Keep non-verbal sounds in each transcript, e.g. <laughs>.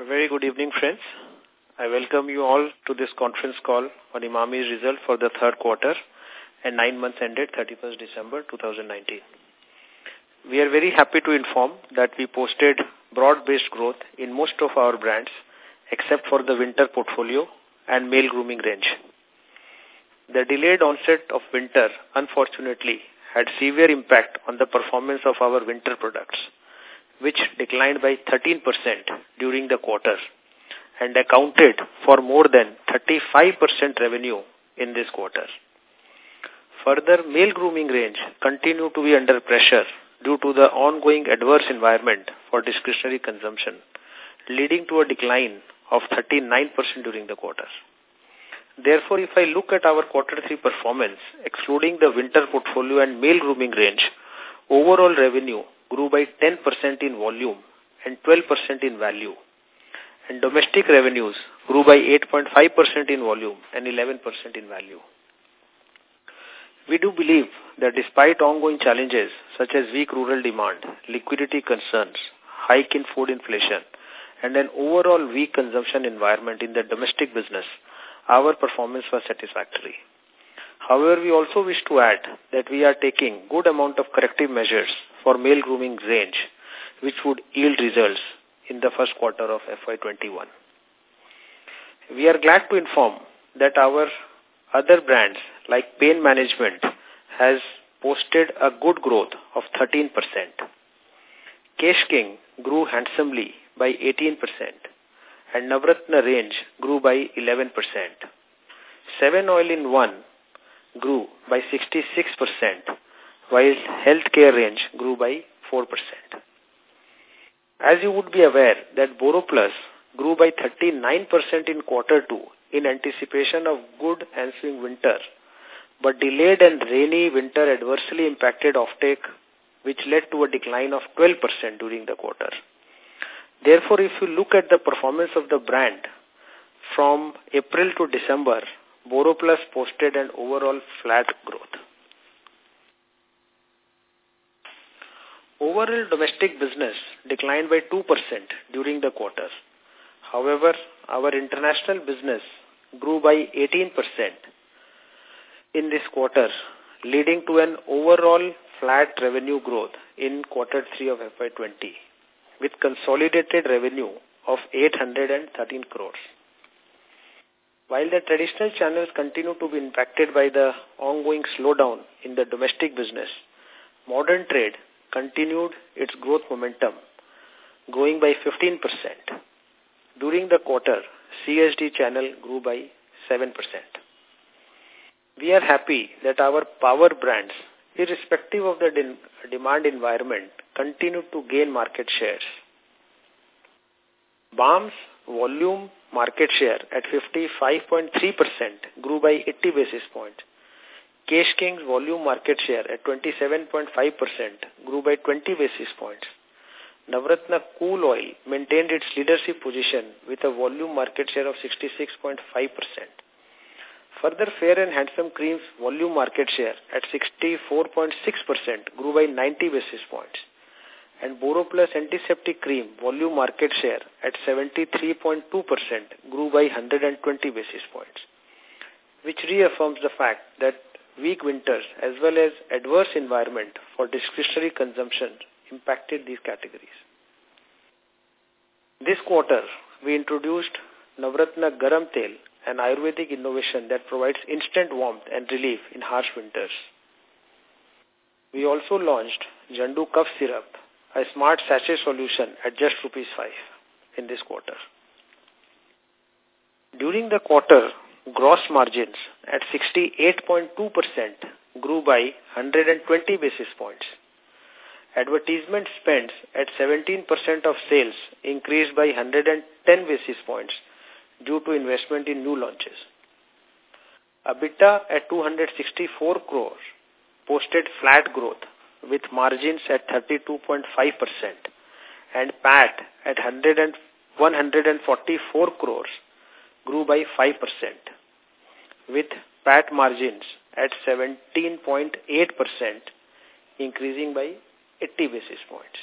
A very good evening, friends. I welcome you all to this conference call on Emami's result for the third quarter and nine months ended 31st December 2019. We are very happy to inform that we posted broad-based growth in most of our brands except for the winter portfolio and male grooming range. The delayed onset of winter, unfortunately, had severe impact on the performance of our winter products which declined by 13% during the quarter and accounted for more than 35% revenue in this quarter. Further, male grooming range continued to be under pressure due to the ongoing adverse environment for discretionary consumption, leading to a decline of 39% during the quarter. Therefore, if I look at our quarter three performance, excluding the winter portfolio and male grooming range, overall revenue grew by 10% in volume and 12% in value. And domestic revenues grew by 8.5% in volume and 11% in value. We do believe that despite ongoing challenges such as weak rural demand, liquidity concerns, hike in food inflation, and an overall weak consumption environment in the domestic business, our performance was satisfactory. However, we also wish to add that we are taking good amount of corrective measures for male grooming range, which would yield results in the first quarter of FY21. We are glad to inform that our other brands like pain management has posted a good growth of 13%. Kesh King grew handsomely by 18% and Navratna range grew by 11%. 7 oil in 1 grew by 66% while healthcare range grew by 4%. As you would be aware that BoroPlus grew by 39% in quarter 2 in anticipation of good ensuing winter, but delayed and rainy winter adversely impacted offtake which led to a decline of 12% during the quarter. Therefore, if you look at the performance of the brand from April to December, BoroPlus posted an overall flat growth. Overall domestic business declined by 2% during the quarter. However, our international business grew by 18% in this quarter, leading to an overall flat revenue growth in quarter 3 of FY20 with consolidated revenue of 813 crores. While the traditional channels continue to be impacted by the ongoing slowdown in the domestic business, modern trade continued its growth momentum, growing by 15%. During the quarter, CSD channel grew by 7%. We are happy that our power brands, irrespective of the de demand environment, continue to gain market shares. Balm's volume market share at 55.3% grew by 80 basis points. Kesh King's volume market share at 27.5% grew by 20 basis points. Navratna Cool Oil maintained its leadership position with a volume market share of 66.5%. Further, Fair and Handsome Cream's volume market share at 64.6% grew by 90 basis points. And BoroPlus Antiseptic Cream volume market share at 73.2% grew by 120 basis points, which reaffirms the fact that weak winters as well as adverse environment for discretionary consumption impacted these categories. This quarter, we introduced Navratna Garam Tel, an Ayurvedic innovation that provides instant warmth and relief in harsh winters. We also launched Zandu Cough Syrup, a smart sachet solution at just rupees 5 in this quarter. During the quarter, gross margins at 68.2% grew by 120 basis points. Advertisement spends at 17% of sales increased by 110 basis points due to investment in new launches. EBITDA at 264 crores posted flat growth with margins at 32.5% and PAT at 144 crores grew by 5% with PAT margins at 17.8% increasing by 80 basis points.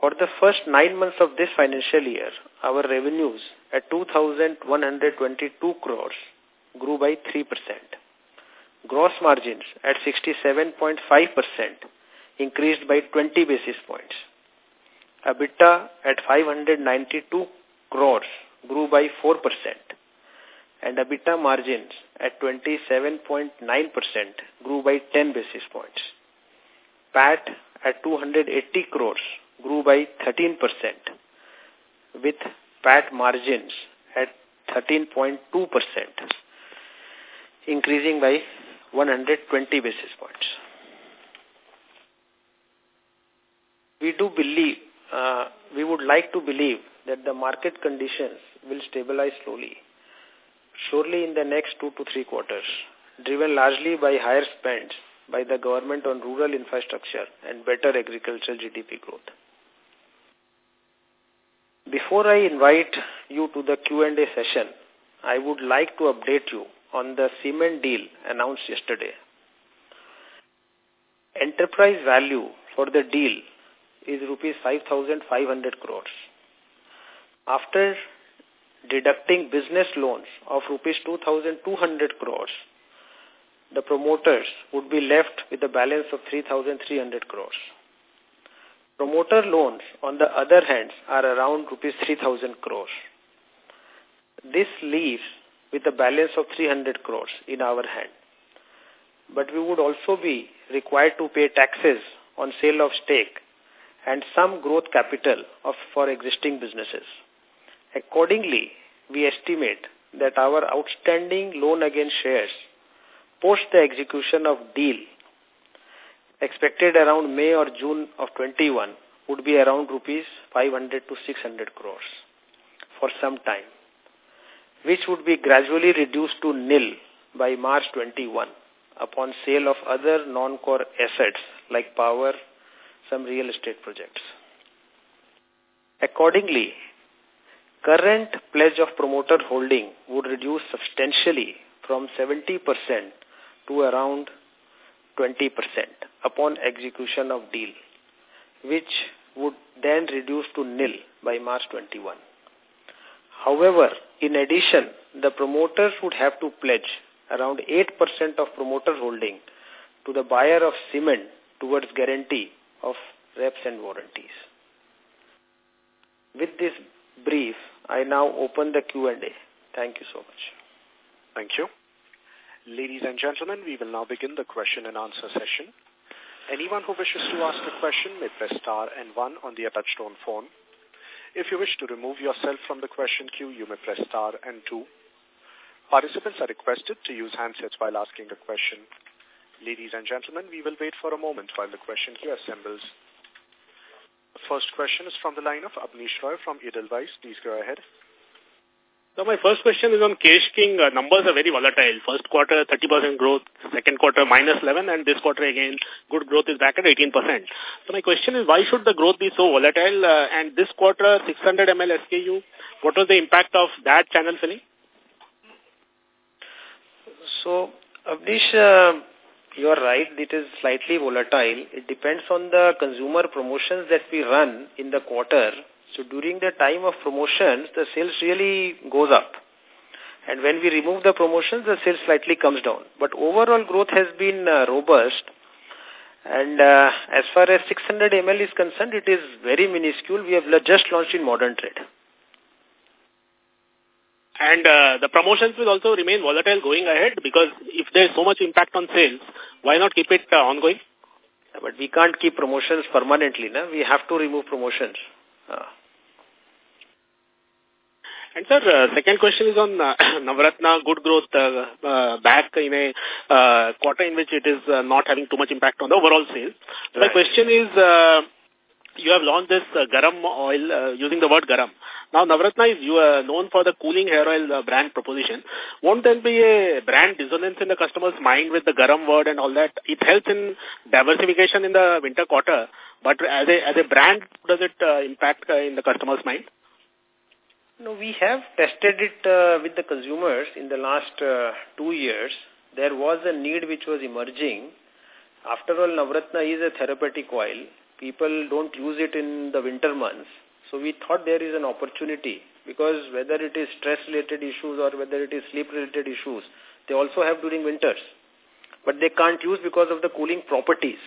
For the first nine months of this financial year, our revenues at 2,122 crores grew by 3%. Gross margins at 67.5% increased by 20 basis points. EBITDA at 592 crores grew by 4% and EBITDA margins at 27.9% grew by 10 basis points. PAT at 280 crores grew by 13% with PAT margins at 13.2%, increasing by 120 basis points. We do believe, uh, we would like to believe that the market conditions will stabilize slowly, surely in the next two to three quarters, driven largely by higher spends by the government on rural infrastructure and better agricultural GDP growth. Before I invite you to the Q&A session, I would like to update you on the cement deal announced yesterday. Enterprise value for the deal is rupees 5,500 crores. After deducting business loans of rupees 2,200 crores, the promoters would be left with a balance of 3,300 crores. Promoter loans, on the other hand, are around rupees 3,000 crores. This leaves with a balance of 300 crores in our hand. But we would also be required to pay taxes on sale of stake and some growth capital of, for existing businesses. Accordingly, we estimate that our outstanding loan against shares post the execution of deal expected around May or June of 21 would be around rupees 500 to 600 crores for some time, which would be gradually reduced to nil by March 21 upon sale of other non-core assets like power, some real estate projects. Accordingly, current pledge of promoter holding would reduce substantially from 70% to around 20% upon execution of deal, which would then reduce to nil by March 21. However, in addition, the promoters would have to pledge around 8% of promoter holding to the buyer of cement towards guarantee of reps and warranties. With this brief, I now open the Q&A. Thank you so much. Thank you. Ladies and gentlemen, we will now begin the question and answer session. Anyone who wishes to ask a question may press star and one on the touchtone phone. If you wish to remove yourself from the question queue, you may press star and two. Participants are requested to use handsets while asking a question. Ladies and gentlemen, we will wait for a moment while the question queue assembles. The first question is from the line of Abneesh Roy from Edelweiss. Please go ahead. So my first question is on Kesh King. Uh, numbers are very volatile. First quarter, 30% growth. Second quarter, minus 11. And this quarter, again, good growth is back at 18%. So my question is, why should the growth be so volatile? Uh, and this quarter, 600 ml SKU, what was the impact of that channel filling? So, Abneesh, uh, you are right. It is slightly volatile. It depends on the consumer promotions that we run in the quarter so during the time of promotions, the sales really goes up. And when we remove the promotions, the sales slightly comes down. But overall growth has been uh, robust. And uh, as far as 600 ml is concerned, it is very minuscule. We have just launched in modern trade. And uh, the promotions will also remain volatile going ahead because if there is so much impact on sales, why not keep it uh, ongoing? But we can't keep promotions permanently. Na? We have to remove promotions. Uh. And sir, uh, second question is on uh, <coughs> Navratna, good growth uh, uh, back in a uh, quarter in which it is uh, not having too much impact on the overall sales. So right. my question is, uh, you have launched this uh, garam oil uh, using the word garam. Now Navratna is are known for the cooling hair oil uh, brand proposition. Won't there be a brand dissonance in the customer's mind with the garam word and all that? It helps in diversification in the winter quarter, but as a as a brand, does it uh, impact uh, in the customer's mind? No, we have tested it uh, with the consumers in the last uh, two years. There was a need which was emerging. After all, Navratna is a therapeutic oil. people don't use it in the winter months. So we thought there is an opportunity because whether it is stress-related issues or whether it is sleep-related issues, they also have during winters. But they can't use because of the cooling properties.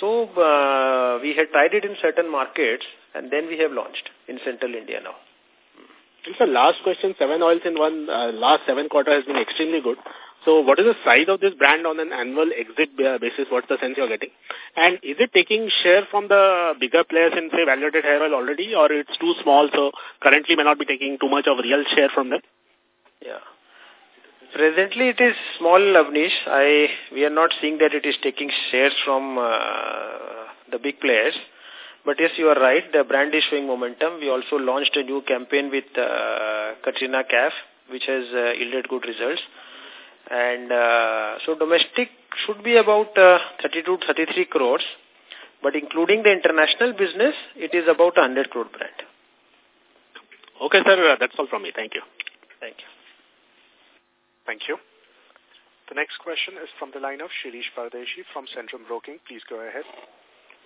So uh, we had tried it in certain markets and then we have launched in central India now. And so last question, seven oils in one, uh, last seven quarter has been extremely good. So what is the size of this brand on an annual exit basis? What's the sense you're getting? And is it taking share from the bigger players in, say, value-added hair oil already, or it's too small, so currently may not be taking too much of real share from them? Yeah. Presently, it is small, Abneesh. I we are not seeing that it is taking shares from uh, the big players. But yes, you are right. The brand is showing momentum. We also launched a new campaign with uh, Katrina Kaif, which has uh, yielded good results. And uh, so domestic should be about uh, 32 33 crores. But including the international business, it is about 100 crore brand. Okay, sir. Uh, that's all from me. Thank you. Thank you. Thank you. The next question is from the line of Shirish Pardeshi from Centrum Broking. Please go ahead.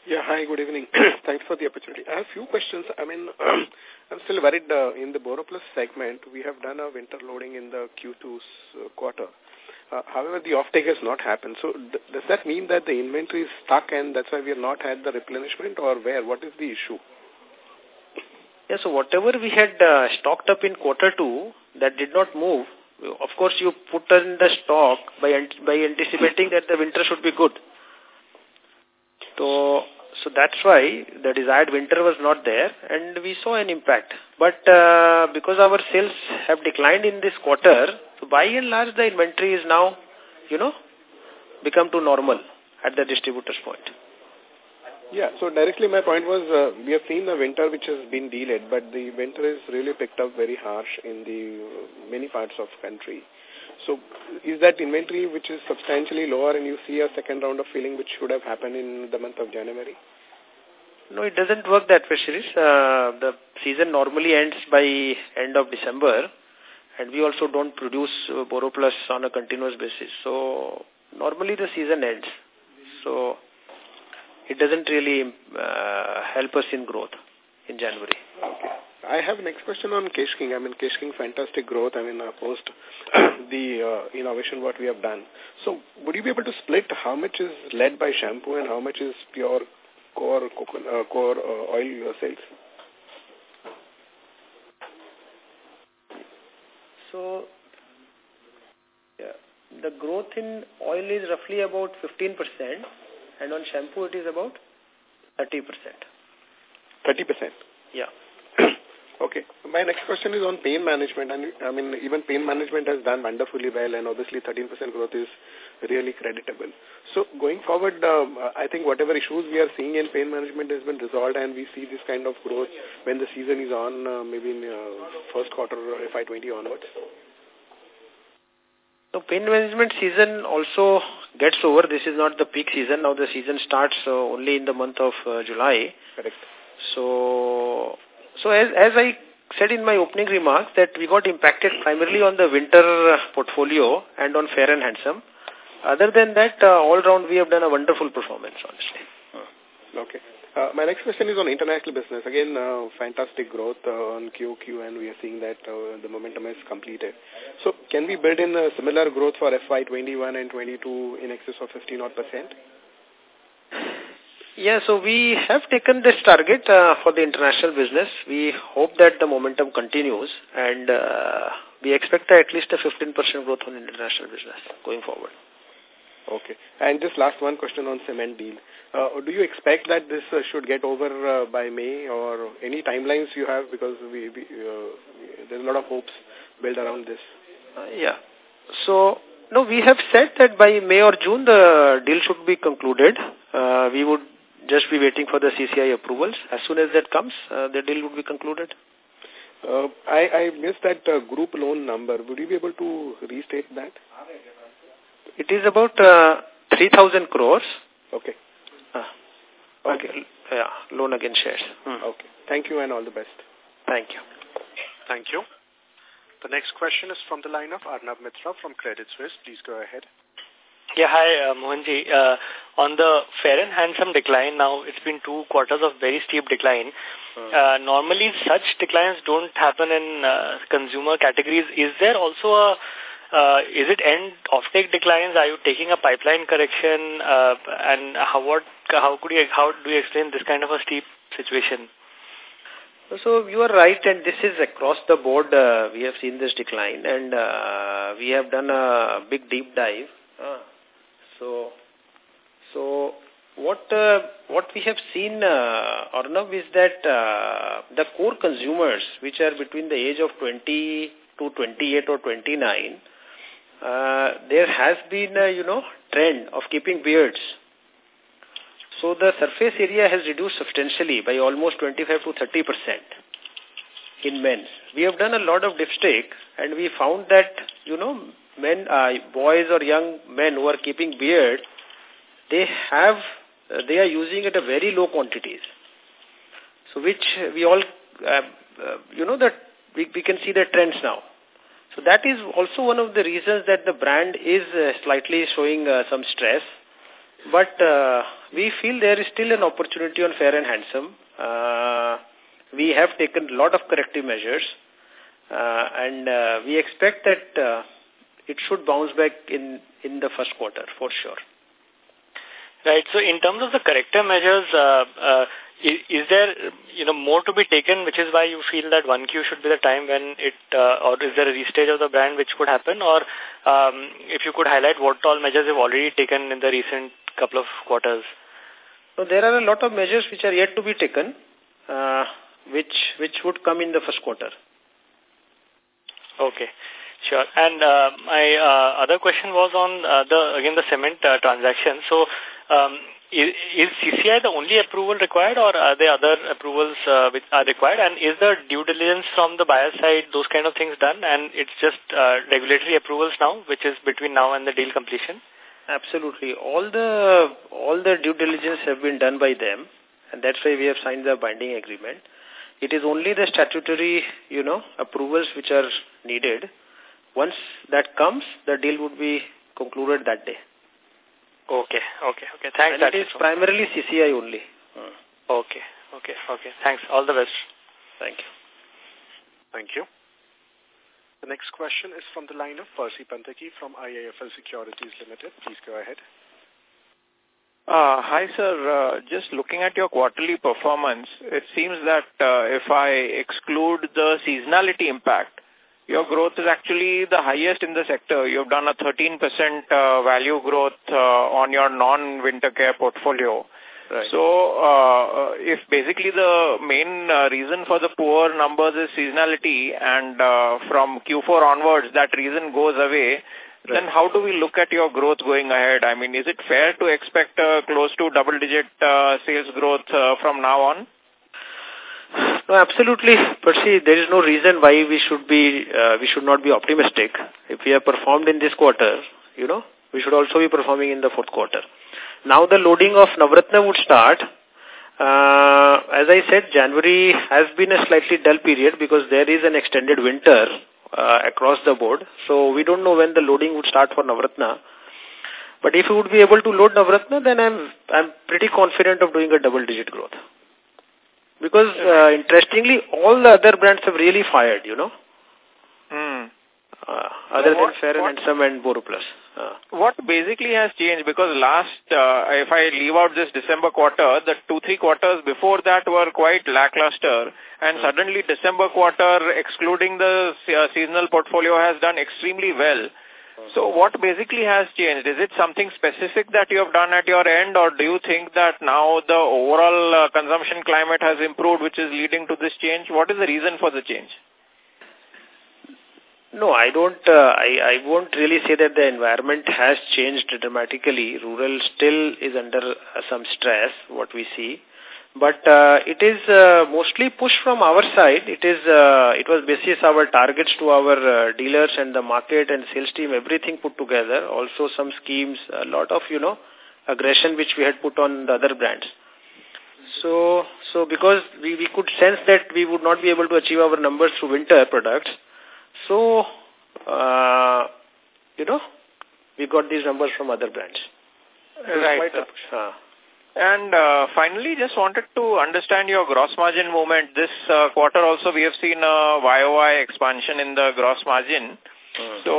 Yeah, hi, good evening. <clears throat> Thanks for the opportunity. I have a few questions. I mean, <clears throat> I'm still worried uh, in the BoroPlus segment, we have done a winter loading in the Q2 uh, quarter. Uh, however, the offtake has not happened. So does that mean that the inventory is stuck and that's why we have not had the replenishment or where? What is the issue? Yeah, so whatever we had uh, stocked up in quarter two that did not move, of course you put in the stock by, by anticipating that the winter should be good. So, so that's why the desired winter was not there and we saw an impact. But uh, because our sales have declined in this quarter, so by and large the inventory is now, you know, become to normal at the distributor's point. Yeah, so directly my point was uh, we have seen the winter which has been delayed, but the winter is really picked up very harsh in the uh, many parts of country. So is that inventory which is substantially lower and you see a second round of filling which should have happened in the month of January? No, it doesn't work that way, Shirish. Uh, the season normally ends by end of December and we also don't produce uh, BoroPlus on a continuous basis. So normally the season ends. So it doesn't really uh, help us in growth in January. Okay. I have next question on Kesh King. I mean, Kesh King, fantastic growth. I mean, uh, post <coughs> the uh, innovation what we have done. So, would you be able to split how much is led by shampoo and how much is pure core uh, core uh, oil sales? So, yeah, the growth in oil is roughly about 15% and on shampoo it is about 30%. 30%? Yeah. Okay. My next question is on pain management. And I mean, even pain management has done wonderfully well and obviously 13% growth is really creditable. So going forward, um, I think whatever issues we are seeing in pain management has been resolved and we see this kind of growth when the season is on, uh, maybe in uh, first quarter FY20 onwards. So pain management season also gets over. This is not the peak season. Now the season starts uh, only in the month of uh, July. Correct. So, so as, as I said in my opening remarks that we got impacted primarily on the winter portfolio and on fair and handsome. Other than that, uh, all round we have done a wonderful performance, honestly. Okay. Uh, my next question is on international business. Again, uh, fantastic growth uh, on QQ and we are seeing that uh, the momentum is completed. So can we build in a similar growth for FY21 and 22 in excess of 15 odd percent? Yeah, so we have taken this target uh, for the international business. We hope that the momentum continues and uh, we expect at least a 15% growth on international business going forward. Okay. And just last one question on cement deal. Uh, do you expect that this uh, should get over uh, by May or any timelines you have because we, we uh, there's a lot of hopes built around this? Uh, yeah. So, no, we have said that by May or June the deal should be concluded. Uh, we would just be waiting for the CCI approvals. As soon as that comes, uh, the deal would be concluded. Uh, I, I missed that uh, group loan number. Would you be able to restate that? It is about uh, 3,000 crores. Okay. Uh, okay. okay. Yeah, loan against shares. Hmm. Okay. Thank you and all the best. Thank you. Thank you. The next question is from the line of Arnab Mitra from Credit Suisse. Please go ahead. Yeah, hi, uh, Mohanji. Uh, on the fair and handsome decline now, it's been two quarters of very steep decline. Hmm. Uh, normally, such declines don't happen in uh, consumer categories. Is there also a uh, is it end offtake declines? Are you taking a pipeline correction? Uh, and how what how could you how do you explain this kind of a steep situation? So you are right, and this is across the board. Uh, we have seen this decline, and uh, we have done a big deep dive. Uh, so, so what uh, what we have seen, uh, Arnav, is that uh, the core consumers, which are between the age of 20 to 28 or 29, uh, there has been a, you know, trend of keeping beards. So the surface area has reduced substantially by almost 25 to 30 percent in men. We have done a lot of dipstick and we found that, you know, men, uh, boys or young men who are keeping beard, they have, uh, they are using it at a very low quantities. So which we all, uh, uh, you know, that we, we can see the trends now. So that is also one of the reasons that the brand is uh, slightly showing uh, some stress. But we feel there is still an opportunity on Fair and Handsome. We have taken a lot of corrective measures uh, and uh, we expect that uh, it should bounce back in, in the first quarter for sure. Right. So in terms of the corrective measures, uh, uh, is, is there, you know, more to be taken, which is why you feel that 1Q should be the time when it, uh, or is there a restage of the brand which could happen? Or um, if you could highlight what all measures you've already taken in the recent couple of quarters? So there are a lot of measures which are yet to be taken, uh, which which would come in the first quarter. Okay, sure. And uh, my uh, other question was on uh, the again the cement uh, transaction. So um, is, is CCI the only approval required or are there other approvals uh, which are required? And is the due diligence from the buyer side, those kind of things done? And it's just uh, regulatory approvals now, which is between now and the deal completion? Absolutely. All the all the due diligence have been done by them, and that's why we have signed the binding agreement. It is only the statutory, you know, approvals which are needed. Once that comes, the deal would be concluded that day. Okay, okay, okay. Thanks. And it is primarily CCI only. Hmm. Okay, okay, okay. Thanks. All the best. Thank you. Thank you. The next question is from the line of Percy Panthaki from IIFL Securities Limited. Please go ahead. Uh, hi, sir. Uh, just looking at your quarterly performance, it seems that uh, if I exclude the seasonality impact, your growth is actually the highest in the sector. You've done a 13% uh, value growth uh, on your non-winter care portfolio. Right. So, uh, if basically the main uh, reason for the poor numbers is seasonality and uh, from Q4 onwards that reason goes away, right. then how do we look at your growth going ahead? I mean, is it fair to expect uh, close to double-digit uh, sales growth uh, from now on? No, absolutely. Percy, there is no reason why we should be, uh, we should not be optimistic. If we have performed in this quarter, you know, we should also be performing in the fourth quarter. Now the loading of Navratna would start. Uh, as I said, January has been a slightly dull period because there is an extended winter uh, across the board. So we don't know when the loading would start for Navratna. But if we would be able to load Navratna, then I'm I'm pretty confident of doing a double-digit growth. Because, uh, interestingly, all the other brands have really fired, you know. Hmm. Uh, other so what, than Fair and Handsome and BoroPlus. Uh. What basically has changed? Because last, uh, if I leave out this December quarter, the two, three quarters before that were quite lackluster. And hmm. suddenly December quarter, excluding the uh, seasonal portfolio, has done extremely well. So what basically has changed? Is it something specific that you have done at your end or do you think that now the overall uh, consumption climate has improved which is leading to this change? What is the reason for the change? No, I don't, uh, I, I won't really say that the environment has changed dramatically. Rural still is under uh, some stress, what we see. But uh, it is uh, mostly push from our side. It is uh, it was basis our targets to our uh, dealers and the market and sales team, everything put together. Also some schemes, a lot of, you know, aggression which we had put on the other brands. So, so because we, we could sense that we would not be able to achieve our numbers through winter products, so, uh, you know, we got these numbers from other brands. Right. And uh, finally, just wanted to understand your gross margin movement. This uh, quarter also we have seen a YOY expansion in the gross margin. Mm. So,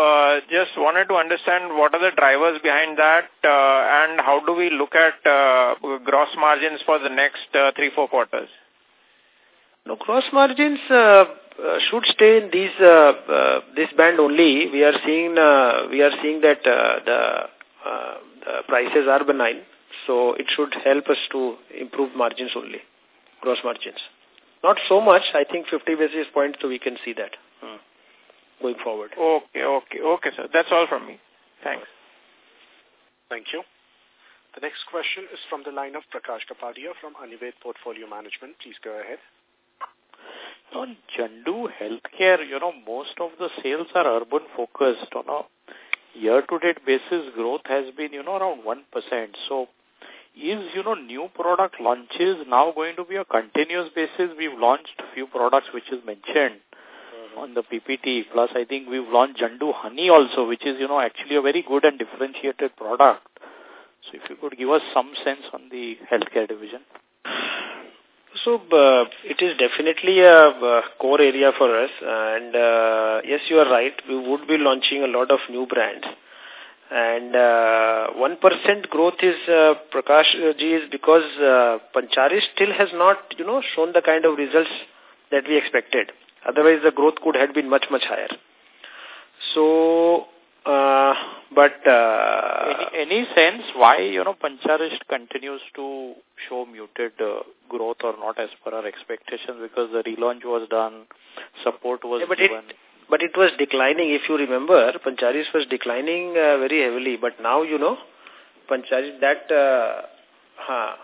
uh, just wanted to understand what are the drivers behind that uh, and how do we look at uh, gross margins for the next uh, three, four quarters? No, gross margins should stay in these uh, uh, this band only. We are seeing uh, we are seeing that uh, the, uh, the prices are benign so it should help us to improve margins only, gross margins. Not so much, I think 50 basis points, so we can see that hmm. going forward. Okay, okay, okay, sir. That's all from me. Thanks. Thank you. The next question is from the line of Prakash Kapadia from Anived Portfolio Management. Please go ahead. On Zandu Healthcare, you know, most of the sales are urban focused. On a year-to-date basis, growth has been, you know, around 1%. So is, you know, new product launches now going to be a continuous basis? We've launched few products which is mentioned mm-hmm. on the PPT. Plus, I think we've launched Zandu Honey also, which is, you know, actually a very good and differentiated product. So if you could give us some sense on the healthcare division. So, uh, it is definitely a uh, core area for us. And, uh, yes, you are right. We would be launching a lot of new brands. And uh, 1% growth is, uh, Prakash uh, ji, is because uh, Panchari still has not, you know, shown the kind of results that we expected. Otherwise, the growth could have been much, much higher. So, uh, but... Uh, any, any sense why, you know, Pancharist continues to show muted uh, growth or not as per our expectations because the relaunch was done, support was yeah, but given. It, but it was declining, if you remember, Pancharis was declining uh, very heavily. But now, you know, Pancharis, that... Uh, ha,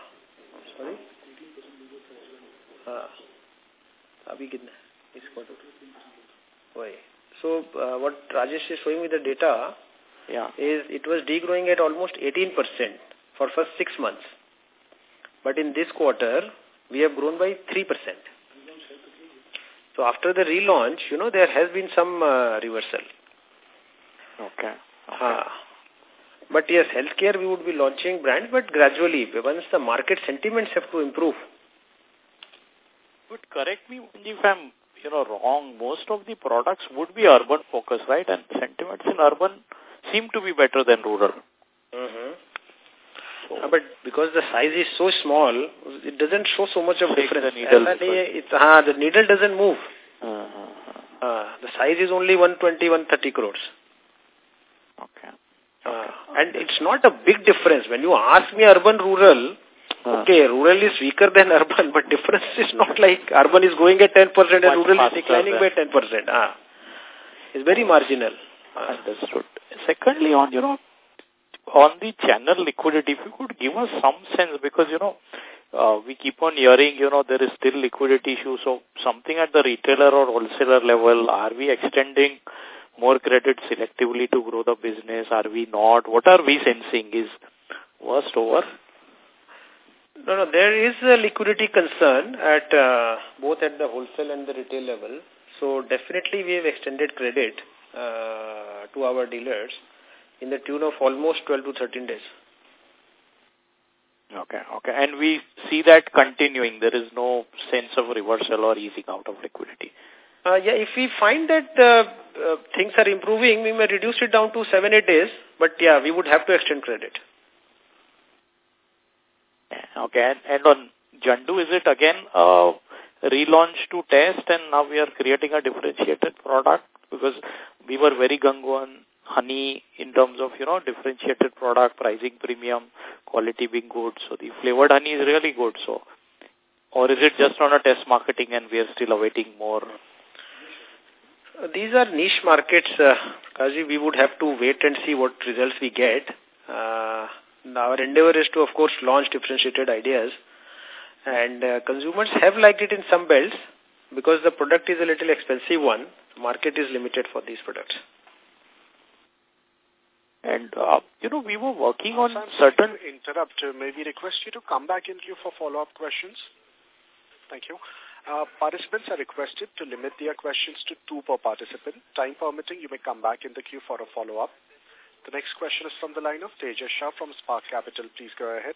sorry? Ha. Why? So, uh, what Rajesh is showing with the data yeah. is it was degrowing at almost 18% for first six months. But in this quarter, we have grown by 3%. So after the relaunch, you know, there has been some uh, reversal. Okay. okay. Uh, but yes, healthcare we would be launching brands, but gradually, once the market sentiments have to improve. But correct me if I'm, you know, wrong. Most of the products would be urban focused, right? And sentiments in urban seem to be better than rural. Mm -hmm. Uh, but because the size is so small, it doesn't show so much of difference. The needle, it, uh, the needle doesn't move. Uh -huh. uh, the size is only 120, 130 crores. Okay. Uh, and it's not a big difference. When you ask me urban, rural, okay, rural is weaker than <laughs> urban, but difference is not like urban is going at 10% and rural is declining by 10%. Ah. It's very marginal. Understood. Secondly, on, you know, on the channel liquidity, if you could give us some sense, because, you know, uh, we keep on hearing, you know, there is still liquidity issue. So something at the retailer or wholesaler level, are we extending more credit selectively to grow the business? Are we not? What are we sensing? Is worst over? No, no, there is a liquidity concern at uh, both at the wholesale and the retail level. So definitely we have extended credit uh, to our dealers in the tune of almost 12 to 13 days. Okay, okay. And we see that continuing. There is no sense of reversal or easing out of liquidity. Uh, yeah, if we find that uh, uh, things are improving, we may reduce it down to 7, 8 days. But yeah, we would have to extend credit. Okay, and, and on Zandu, is it again a relaunch to test and now we are creating a differentiated product? Because we were very gung on honey in terms of, you know, differentiated product, pricing premium, quality being good. So the flavored honey is really good. So, or is it just on a test marketing and we are still awaiting more? These are niche markets, uh, Kaji. We would have to wait and see what results we get. Uh, our endeavor is to, of course, launch differentiated ideas. And uh, consumers have liked it in some belts because the product is a little expensive one. Market is limited for these products. And, uh, you know, we were working on Sam, certain... interrupt. Uh, may we request you to come back in queue for follow-up questions? Thank you. Uh, participants are requested to limit their questions to two per participant. Time permitting, you may come back in the queue for a follow-up. The next question is from the line of Tejas Shah from Spark Capital. Please go ahead.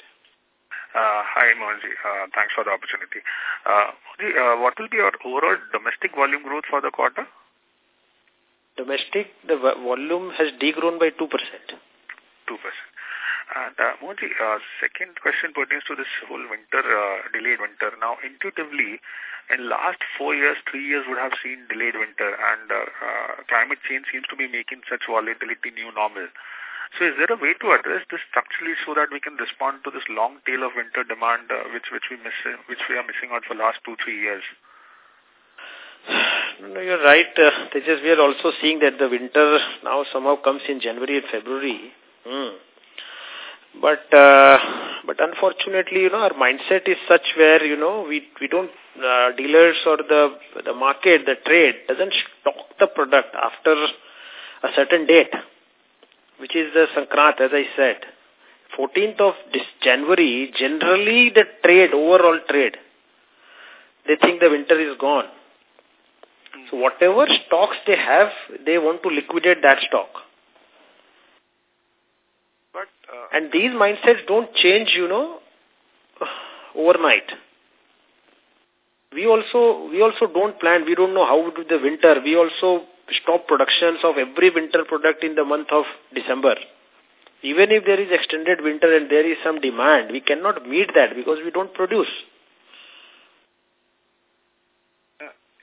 Uh, hi, Mohanji. Uh, thanks for the opportunity. Uh, uh, what will be your overall domestic volume growth for the quarter? Domestic, the volume has degrown by 2%. 2%. And uh, Mohanji, uh, second question pertains to this whole winter, uh, delayed winter. Now, intuitively, in last four years, three years would have seen delayed winter and uh, uh, climate change seems to be making such volatility new normal. So is there a way to address this structurally so that we can respond to this long tail of winter demand uh, which which we miss which we are missing out for last two three years? No, you're right. Uh, just we are also seeing that the winter now somehow comes in January and February. Mm. But uh, but unfortunately, you know, our mindset is such where you know we we don't uh, dealers or the the market, the trade doesn't stock the product after a certain date, which is the Sankrant, as I said. 14th of January, generally the trade, overall trade, they think the winter is gone. So whatever stocks they have, they want to liquidate that stock. But uh, and these mindsets don't change, you know, overnight. We also we also don't plan. We don't know how would be the winter. We also stop productions of every winter product in the month of December. Even if there is extended winter and there is some demand, we cannot meet that because we don't produce.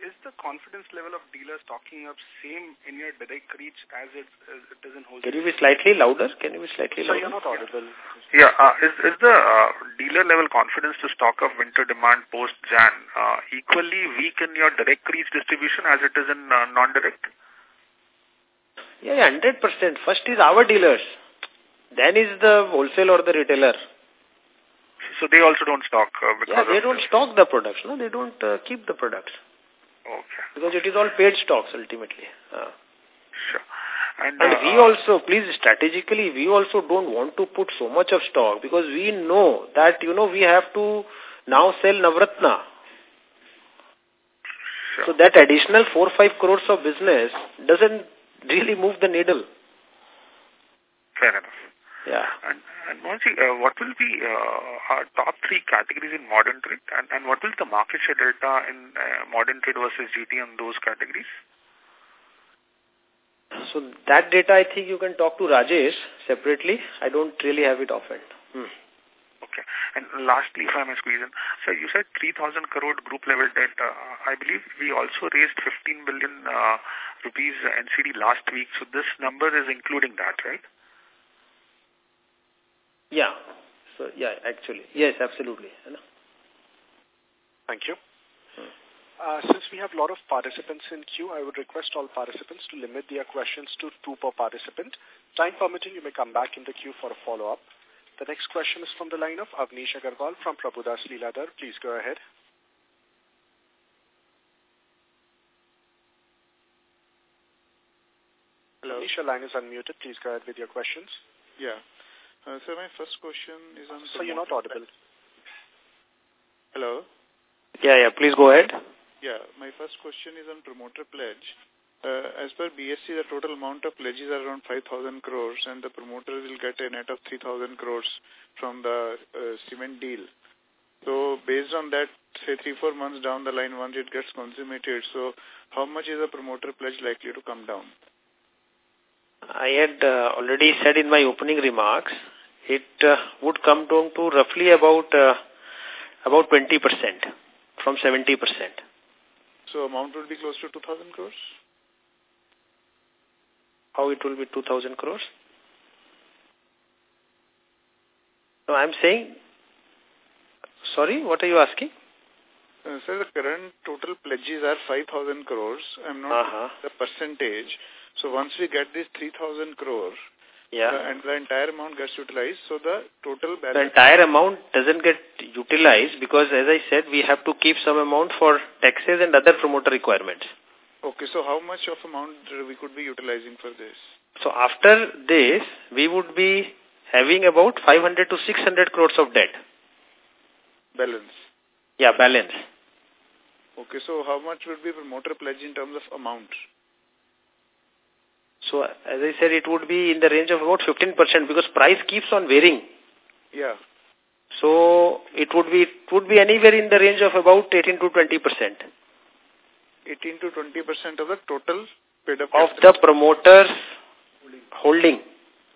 Is the confidence level of dealers stocking up same in your direct reach as it, as it is in wholesale? Can you be slightly louder? Can you be slightly louder? so louder? you're not audible. Yeah, uh, is, is the uh, dealer level confidence to stock up winter demand post-Jan uh, equally weak in your direct reach distribution as it is in uh, non-direct? Yeah, yeah, 100%. First is our dealers. Then is the wholesale or the retailer. So they also don't stock uh, because Yeah, they don't stock the products. No, they don't uh, keep the products. Okay, Because it is all paid stocks ultimately. Uh. sure. And, And uh, we also, please, strategically, we also don't want to put so much of stock because we know that, you know, we have to now sell Navratna. sure. So that additional 4 5 crores of business doesn't really move the needle. Fair enough. Yeah. And, and Mohanji, uh, what will be uh, our top three categories in modern trade and, and what will the market share delta in uh, modern trade versus GT in those categories? So that data, I think you can talk to Rajesh separately. I don't really have it offhand. Hmm. Okay. And lastly, if I may squeeze in, so you said 3,000 crore group level debt. Uh, I believe we also raised 15 billion uh, rupees NCD last week. So this number is including that, right? Yeah. So, yeah, actually. Yes, absolutely. Thank you. Uh, since we have a lot of participants in queue, I would request all participants to limit their questions to two per participant. Time permitting, you may come back in the queue for a follow-up. The next question is from the line of Amnish Aggarwal from Prabhudas Lilladher. Please go ahead. Hello. Amnish, your line is unmuted. Please go ahead with your questions. Yeah. Uh, so my first question is on... So you're not audible. Hello? Yeah, yeah, please go ahead. Yeah, my first question is on promoter pledge. Uh, as per BSE, the total amount of pledges are around 5,000 crores and the promoter will get a net of 3,000 crores from the uh, cement deal. So based on that, say three, four months down the line, once it gets consummated, so how much is the promoter pledge likely to come down? I had uh, already said in my opening remarks, it uh, would come down to roughly about uh, about 20% from 70%. So amount will be close to 2,000 crores? How it will be 2,000 crores? No, I'm saying, sorry, what are you asking? Uh, sir, the current total pledges are 5,000 crores. I'm not Uh -huh. the percentage. So once we get this 3,000 crore, Yeah. the, and the entire amount gets utilized, so the total The entire amount doesn't get utilized because, as I said, we have to keep some amount for taxes and other promoter requirements. Okay, so how much of amount we could be utilizing for this? So after this, we would be having about 500 to 600 crores of debt. Balance. Yeah, balance. Okay, so how much would be promoter pledge in terms of amount? So, as I said, it would be in the range of about 15% because price keeps on varying. Yeah. So, it would be it would be anywhere in the range of about 18 to 20%. 18 to 20% of the total paid up Of the promoters holding,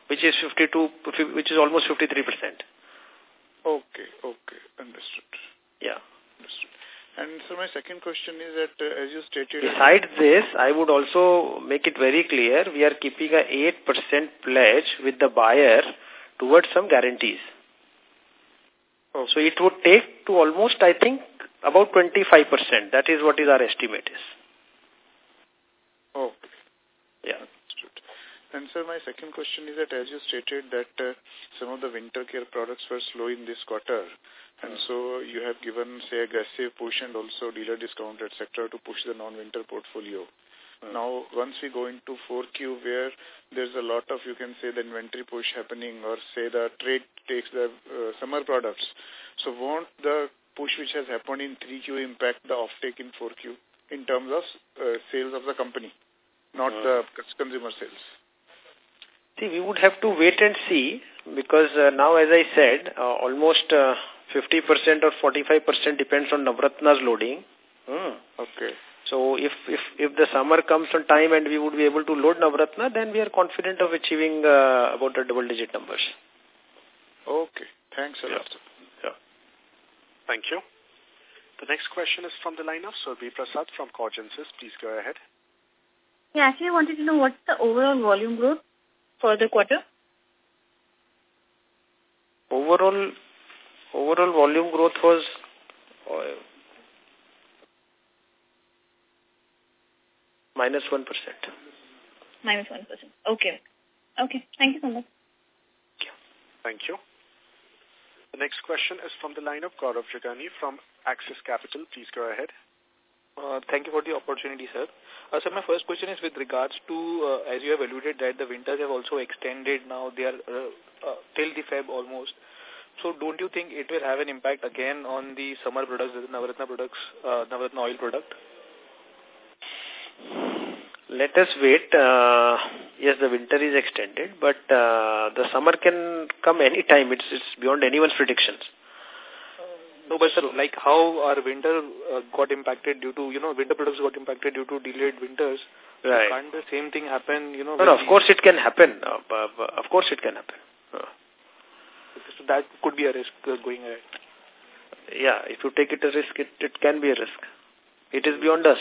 which is 52, which is almost 53%. Okay, okay, understood. Yeah. And so my second question is that, uh, as you stated... Besides this, I would also make it very clear, we are keeping a 8% pledge with the buyer towards some guarantees. Okay. So it would take to almost, I think, about 25%. That is what is our estimate is. Okay. Yeah. Understood. And sir, my second question is that as you stated that uh, some of the winter care products were slow in this quarter, and so you have given, say, aggressive push and also dealer discount, etc., to push the non-winter portfolio. Now, once we go into 4Q where there's a lot of, you can say, the inventory push happening or say the trade takes the uh, summer products. So won't the push which has happened in 3Q impact the offtake in 4Q in terms of uh, sales of the company, not the consumer sales? See, we would have to wait and see because uh, now, as I said, uh, almost 50% or 45% depends on Navratna's loading. Hmm. Okay. So if, if, if the summer comes on time and we would be able to load Navratna, then we are confident of achieving uh, about the double-digit numbers. Okay. Thanks a yeah. lot. Yeah. Thank you. The next question is from the line of Surbhi Prasad from Cogencis. Please go ahead. Yeah, actually I wanted to know what's the overall volume growth for the quarter? Overall, overall volume growth was uh, minus 1. Minus 1. Okay. Okay. Thank you so much. Thank you. The next question is from the line of Gaurav Jagani from Axis Capital. Please go ahead. Uh, thank you for the opportunity, sir. Uh, so my first question is with regards to, uh, as you have alluded that the winters have also extended now, they are uh, uh, till the Feb almost. So don't you think it will have an impact again on the summer products, the Navaratna products, uh, Navaratna oil product? Let us wait. Uh, yes, the winter is extended, but uh, the summer can come any time. It's, it's beyond anyone's predictions. No, but sir, like how our winter uh, got impacted due to, you know, winter products got impacted due to delayed winters. Right. Can't the same thing happen, you know? No, no, of course it can happen. Uh, of course it can happen. Uh. So that could be a risk uh, going ahead. Yeah, if you take it a risk, it, it can be a risk. It is beyond us.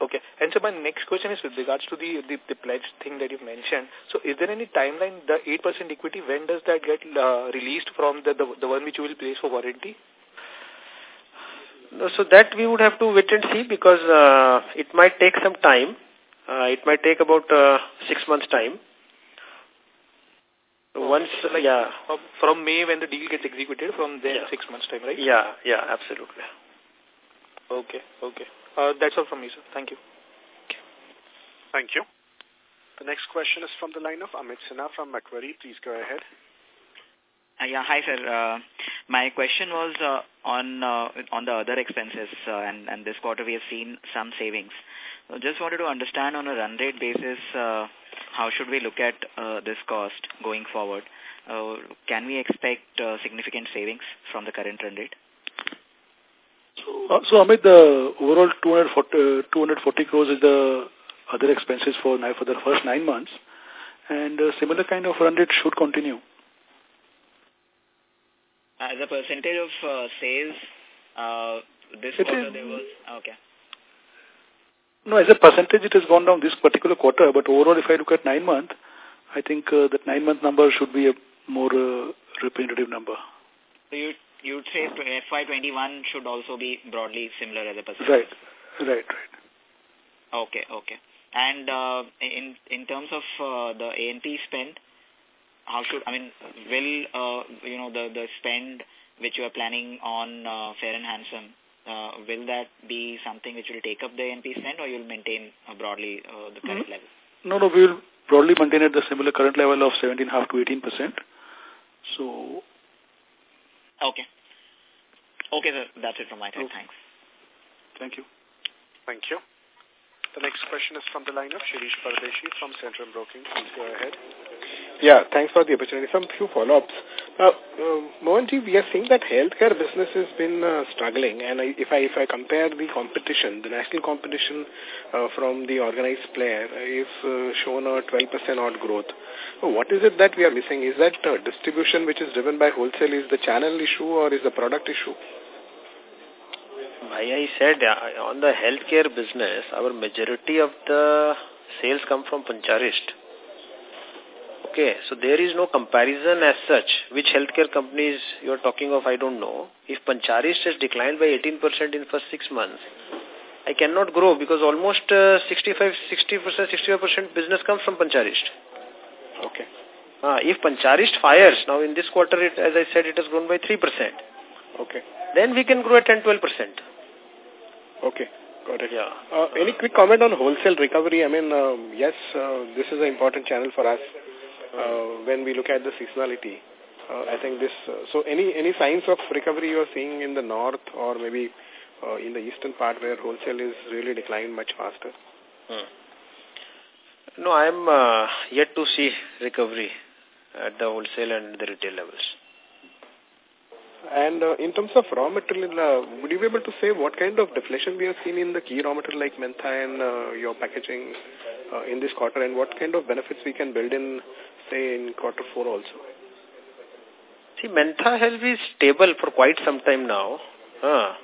Okay. And so my next question is with regards to the, the, the pledge thing that you've mentioned. So is there any timeline, the 8% equity, when does that get uh, released from the, the, the one which you will place for warranty? No, so that we would have to wait and see because uh, it might take some time. Uh, it might take about uh, six months' time. Once, like yeah. From, from May when the deal gets executed, from then Yeah. six months' time, right? Yeah, yeah, absolutely. Okay, okay. Uh, that's all from me, sir. Thank you. Thank you. The next question is from the line of Amit Sinha from Macquarie. Please go ahead. Uh, yeah, hi sir. Uh, my question was uh, on uh, on the other expenses, uh, and and this quarter we have seen some savings. So just wanted to understand on a run rate basis, uh, how should we look at uh, this cost going forward? Uh, can we expect uh, significant savings from the current run rate? So, uh, so Amit, the overall 240, uh, 240 crores is the other expenses for for the first nine months, and uh, similar kind of run rate should continue. As a percentage of uh, sales, uh, this It quarter is- there was okay. No, as a percentage, it has gone down this particular quarter, but overall, if I look at nine month, I think uh, that nine month number should be a more uh, representative number. So you you'd say FY21 should also be broadly similar as a percentage. Right, right, right. Okay, okay. And uh, in in terms of uh, the A&P spend, how should I mean will uh, you know the the spend which you are planning on uh, Fair and Handsome uh, will that be something which will take up the A&P spend or you'll maintain uh, broadly uh, the current Mhm. level? No, no, we will broadly maintain at the similar current level of 17.5 to 18 percent. So, Okay. Okay, sir. That's it from my side. Okay. Thanks. thank you. Thank you. The next question is from the line of Shirish Pardeshi from Centrum Broking. Please go ahead. Yeah, thanks for the opportunity. Some few follow-ups. Uh, uh, Mohanji, we are seeing that healthcare business has been uh, struggling, and I, if I if I compare the competition, the national competition uh, from the organized player is uh, shown a 12% odd growth. So what is it that we are missing? Is that uh, distribution which is driven by wholesale is the channel issue or is the product issue? I said uh, on the healthcare business, our majority of the sales come from Pancharist. Okay, so there is no comparison as such. Which healthcare companies you are talking of, I don't know. If Pancharist has declined by 18% in first six months, I cannot grow because almost uh, 65, 60%, 65% business comes from Pancharist. Okay. Uh, if Pancharist fires, now in this quarter, it, as I said, it has grown by 3%. Okay. Then we can grow at 10-12%. Okay. Got it. Yeah. Uh, any quick comment on wholesale recovery? I mean, um, yes, uh, this is an important channel for us uh, when we look at the seasonality. Uh, I think this, uh, so any, any signs of recovery you are seeing in the north or maybe uh, in the eastern part where wholesale is really declining much faster? Hmm. No, I am uh, yet to see recovery at the wholesale and the retail levels. And uh, in terms of raw material, uh, would you be able to say what kind of deflation we have seen in the key raw material like mentha and uh, your packaging uh, in this quarter and what kind of benefits we can build in, say, in quarter four also? See, mentha has been stable for quite some time now. Uh,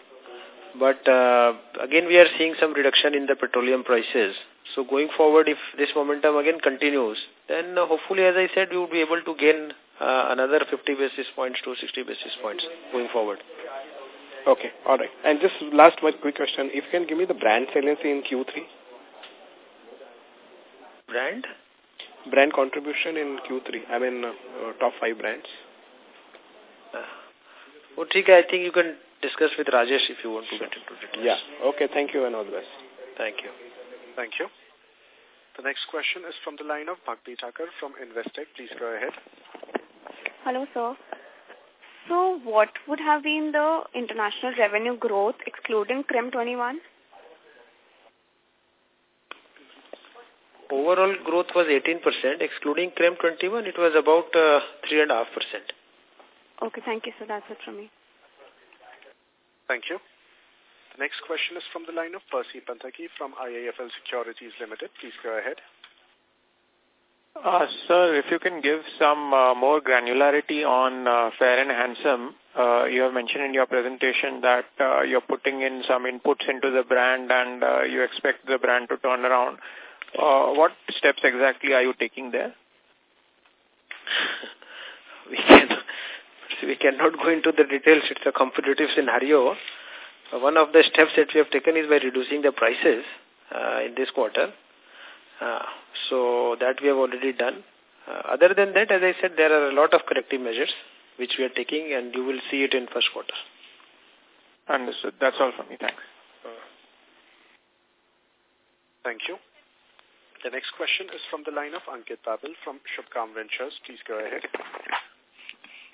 but uh, again, we are seeing some reduction in the petroleum prices. So going forward, if this momentum again continues, then uh, hopefully, as I said, we will be able to gain uh, another 50 basis points to 60 basis points going forward. Okay, all right. And just last one quick question. If you can give me the brand saliency in Q3? Brand? Brand contribution in Q3. I mean, uh, uh, top five brands. Uh, Utrika, I think you can discuss with Rajesh if you want to get into details. Yeah. Okay, thank you and all the best. Thank you. Thank you. The next question is from the line of Bhakti Thakur from Investec. Please go ahead. Hello, sir. So what would have been the international revenue growth excluding Creme 21? Overall growth was 18%. Excluding Creme 21, it was about uh, 3.5%. Okay, thank you, sir. That's it from me. Thank you. The next question is from the line of Percy Panthaki from IIFL Securities Limited. Please go ahead. Uh, sir, if you can give some uh, more granularity on uh, Fair and Handsome. Uh, you have mentioned in your presentation that uh, you're putting in some inputs into the brand and uh, you expect the brand to turn around. Uh, what steps exactly are you taking there? <laughs> we, can, we cannot go into the details. It's a competitive scenario. Uh, one of the steps that we have taken is by reducing the prices uh, in this quarter. Uh, so that we have already done. Uh, other than that, as I said, there are a lot of corrective measures which we are taking and you will see it in first quarter. Understood. That's all from me. Thanks. Thank you. The next question is from the line of Ankit Babel from Subhkam Ventures. Please go ahead.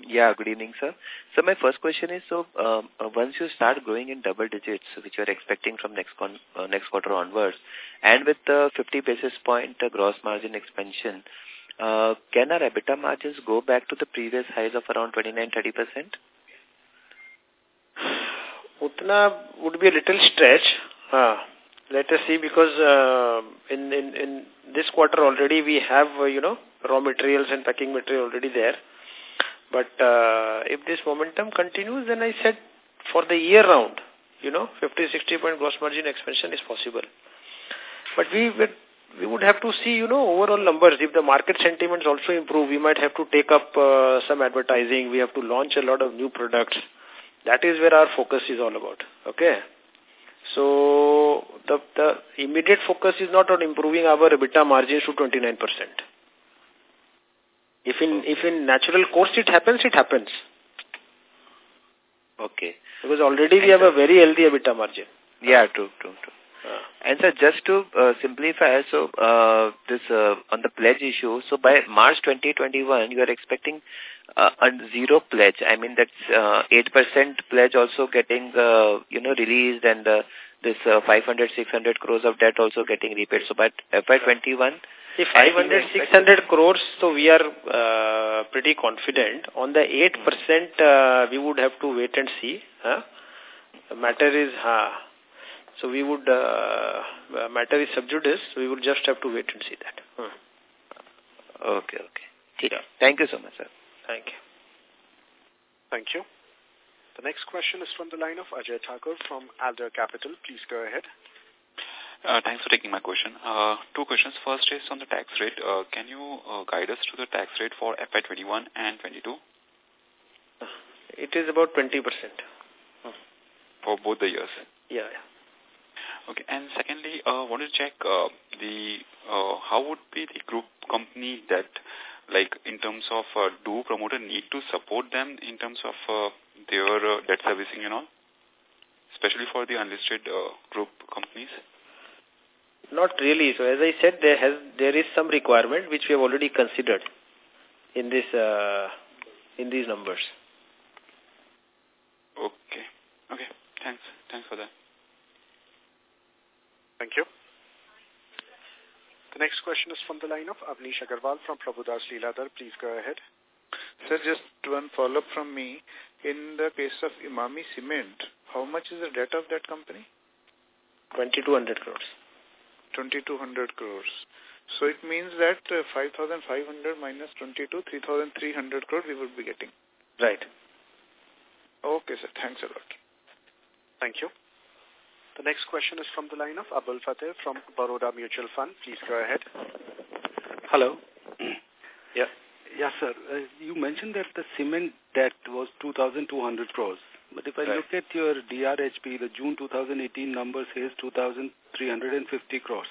Yeah, good evening, sir. So my first question is, so um, uh, once you start growing in double digits, which you are expecting from next con uh, next quarter onwards, and with the 50 basis point uh, gross margin expansion, uh, can our EBITDA margins go back to the previous highs of around 29-30%? Utna would be a little stretch. Uh, let us see because uh, in, in, in this quarter already we have, uh, you know, raw materials and packing material already there. But uh, if this momentum continues, then I said for the year round, you know, 50-60 point gross margin expansion is possible. But we would, we would have to see, you know, overall numbers. If the market sentiments also improve, we might have to take up uh, some advertising. We have to launch a lot of new products. That is where our focus is all about. Okay. So the, the immediate focus is not on improving our EBITDA margins to 29%. If in if in natural course it happens, it happens. Okay. Because already we have a uh, very healthy EBITDA margin. Yeah, true, true, true. And sir, just to uh, simplify, so uh, this uh, on the pledge issue, so by March 2021, you are expecting uh, a zero pledge. I mean, that's uh, 8% pledge also getting, uh, you know, released and uh, this uh, 500, 600 crores of debt also getting repaid. So by FY21, See, 500, 600 crores, so we are uh, pretty confident. On the 8%, uh, we would have to wait and see. Huh? The matter is, uh, so we would, uh, matter is subjudice, so we would just have to wait and see that. Hmm. Okay, okay. Yeah. Thank you so much, sir. Thank you. Thank you. The next question is from the line of Ajay Thakur from Alder Capital. Please go ahead. Uh, thanks for taking my question. Uh, two questions. First is on the tax rate. Uh, can you uh, guide us to the tax rate for FY21 and 22? It is about 20%. For both the years? Yeah. yeah. Okay. And secondly, I uh, want to check uh, the uh, how would be the group company debt, like in terms of uh, do promoter need to support them in terms of uh, their uh, debt servicing and all, especially for the unlisted uh, group companies? Not really. So as I said, there has there is some requirement which we have already considered in this uh, in these numbers. Okay. Okay. Thanks. Thanks for that. Thank you. The next question is from the line of Amnish Aggarwal from Prabhudas Lilladher. Please go ahead. Sir, just one follow-up from me. In the case of Emami Cement, how much is the debt of that company? 2200 crores. 2200 crores. So it means that uh, 5500 minus 22, 3300 crores we would be getting. Right. Okay, sir. Thanks a lot. Thank you. The next question is from the line of Abul Fateh from Baroda Mutual Fund. Please go ahead. Hello. <clears throat> Yeah. Yes, sir. Uh, you mentioned that the cement debt was 2,200 crores. But if I right. look at your DRHP, the June 2018 number says 2,350 crores.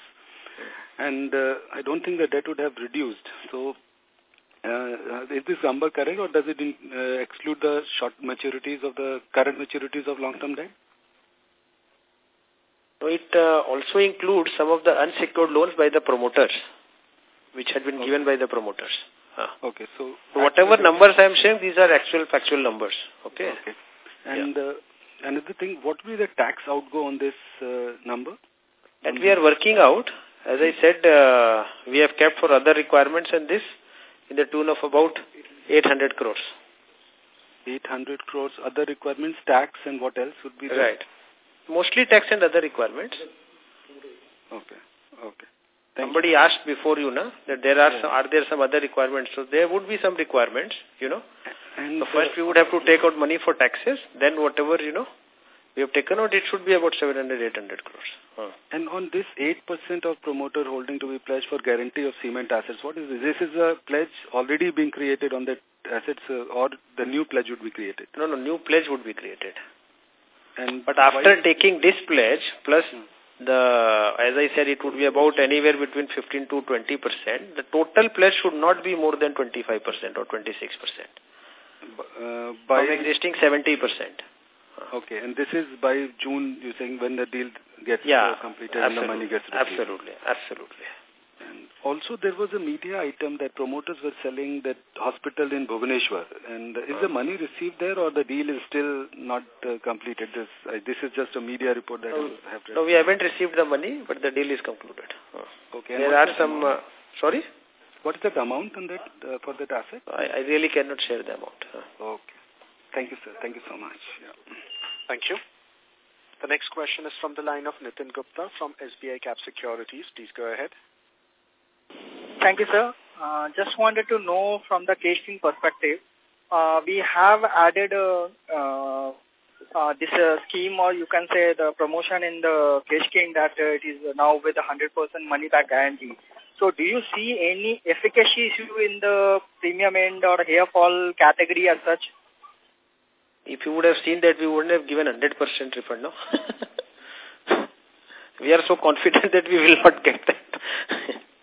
And uh, I don't think the debt would have reduced. So uh, is this number correct or does it in, uh, exclude the short maturities of the current maturities of long-term debt? It uh, also includes some of the unsecured loans by the promoters, which had been okay. given by the promoters. Okay, so... so whatever numbers I am saying, these are actual factual numbers. Okay. Okay. And yeah. uh, another thing, what will be the tax outgo on this uh, number? That we are working out. As I said, uh, we have kept for other requirements and this in the tune of about 800 crores. 800 crores, other requirements, tax and what else would be there? Right. Mostly tax and other requirements. Okay, okay. Thank Somebody you. asked before you, know, that there are yeah. some, are there some other requirements? So there would be some requirements, you know. And so first we would have to take out money for taxes, then whatever, you know, we have taken out, it should be about 700, 800 crores. Huh. And on this 8% of promoter holding to be pledged for guarantee of cement assets, what is this? This is a pledge already being created on that assets uh, or the new pledge would be created? No, no, new pledge would be created. And But after taking this pledge plus the, as I said, it would be about anywhere between 15 to 20 percent. The total pledge should not be more than 25 percent or 26 percent. Uh, by existing 70 percent. Okay, and this is by June, you're saying when the deal gets yeah, uh, completed and the money gets received. Absolutely, absolutely. And also there was a media item that promoters were selling that hospital in Bhubaneswar. And is the money received there or the deal is still not uh, completed? This uh, this is just a media report that no, I have No, we haven't received the money, but the deal is concluded. Okay. There are some... Uh, sorry? What is the amount on that uh, for that asset? I, I really cannot share the amount. Okay. Thank you, sir. Thank you so much. Yeah. Thank you. The next question is from the line of Nitin Gupta from SBI Cap Securities. Please go ahead. Thank you, sir. Uh, just wanted to know from the Kesh King perspective, uh, we have added uh, uh, uh, this uh, scheme or you can say the promotion in the King that uh, it is now with 100% money back guarantee. So do you see any efficacy issue in the premium end or hair fall category as such? If you would have seen that, we wouldn't have given 100% refund, no? <laughs> we are so confident <laughs> that we will not get that.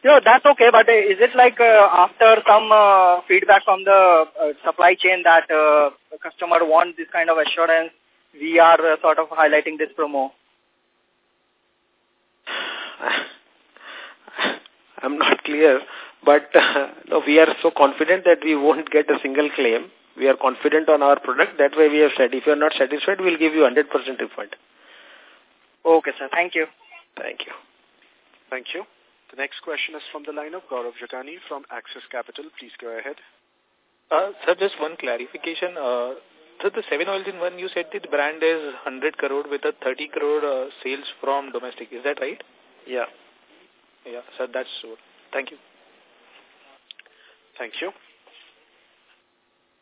No, that's okay, but is it like uh, after some uh, feedback from the uh, supply chain that uh, the customer wants this kind of assurance, we are uh, sort of highlighting this promo? <sighs> I'm not clear, but uh, no, we are so confident that we won't get a single claim. We are confident on our product. That way we have said, if you are not satisfied, we'll give you 100% refund. Okay, sir. Thank you. Thank you. Thank you. The next question is from the line of Gaurav Jagani from Axis Capital. Please go ahead. Uh, sir, just one clarification. Uh, so the seven oils in one, you said the brand is 100 crore with a 30 crore uh, sales from domestic. Is that right? Yeah. Yeah, sir, that's so. Thank you. Thank you.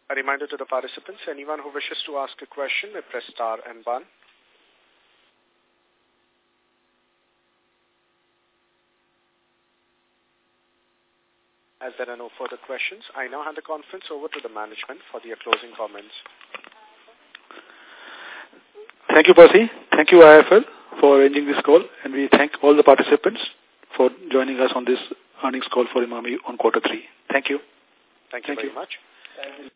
A reminder to the participants, anyone who wishes to ask a question may press star and one. As there are no further questions, I now hand the conference over to the management for their closing comments. Thank you, Percy. Thank you, IIFL, for arranging this call, and we thank all the participants for joining us on this earnings call for Emami on quarter three. Thank you. Thank you Thank very you. much.